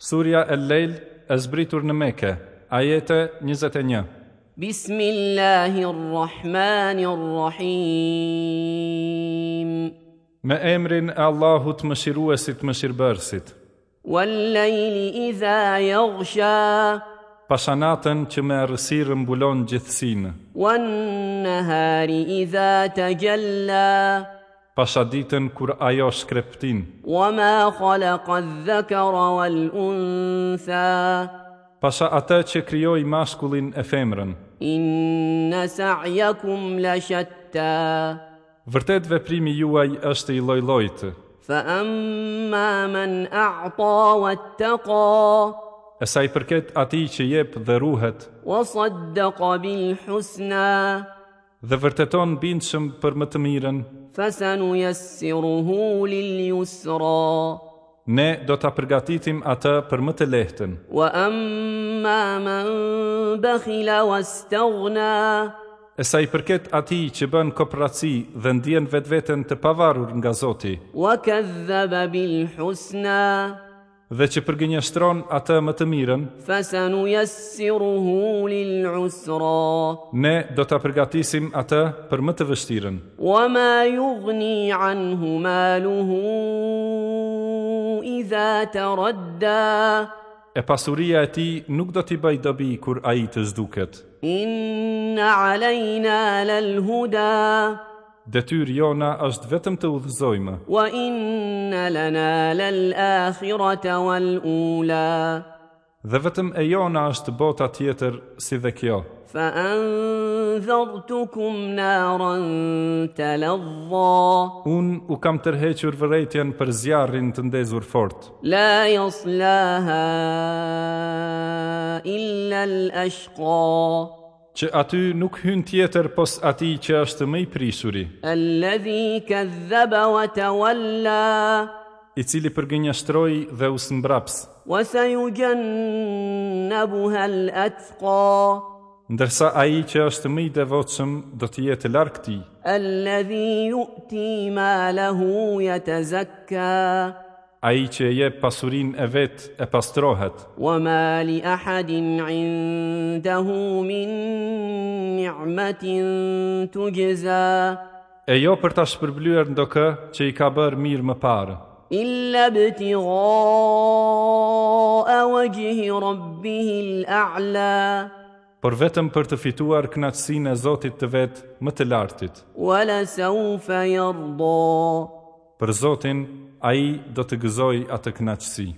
Surja El Lejl e zbritur në meke, ajete 21. Bismillahirrahmanirrahim. Me emrin e Allahut Mëshiruesit Mëshirbërësit. Wal lejli idha yaghsha. Pashanatën që me errësirë mbulon gjithësinë. Wan nahari idha tajalla pasa ditën kur ajo skreptin. Wa ma khalaqa dhakara wal untha. Pasa atë që krijoi maskullin e femrën. Inna sa'yakum la shatta. Vërtet veprimi juaj është i lloj-llojit. Fa amma man a'ta wattaqa. E i përket atij që jep dhe ruhet. Wa saddaqa bil husna. Dhe vërteton bindshëm për më të mirën. Fasanu yassiruhu Ne do ta përgatitim atë për më të lehtën Wa amma man bakhila wastaghna Esai për këtë aty që bën kooperaci dhe ndjen vetveten të pavarur nga Zoti Wa kadzaba bil husna dhe që përgjënjështron atë më të mirën, ne do të përgatisim atë për më të vështirën, wa ma anhu maluhu i dha të e pasuria e ti nuk do t'i bëj dobi kur a i të zduket. Inna alajna lal huda, Detyr jona është vetëm të udhëzojmë. Wa inna lana lal akhirata wal ula. Dhe vetëm e jona është bota tjetër si dhe kjo. Fa anthartukum naran talazza. Un u kam tërhequr vërejtjen për zjarrin të ndezur fort. La yaslaha illa al ashqa që aty nuk hyn tjetër pos ati që është më i prisuri. Alladhi kadhaba wa tawalla. I cili përgënjeshtroi dhe u smbraps. Wa sayujannabuha al-atqa. Ndërsa ai që është më i devotshëm do të jetë larg ti. Alladhi yu'ti ma lahu yatazakka ai që e jep pasurinë e vet e pastrohet. Wa ma li ahadin indahu min ni'matin tujza. E jo për ta shpërblyer ndokë që i ka bërë mirë më parë. Illa btigha awjihi rabbihi al-a'la. Por vetëm për të fituar kënaqësinë e Zotit të vet më të lartit. Wa la saufa yarda. Për Zotin a i do të gëzoj atë knaqësi.